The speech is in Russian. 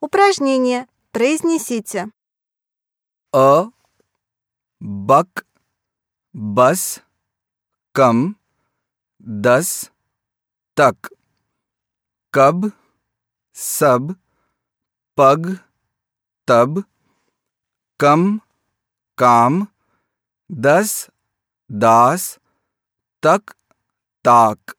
Упражнение. Произнесите. А, бак, бас, кам, дас, так, каб, саб, паг, таб, кам, кам, дас, дас, так, так.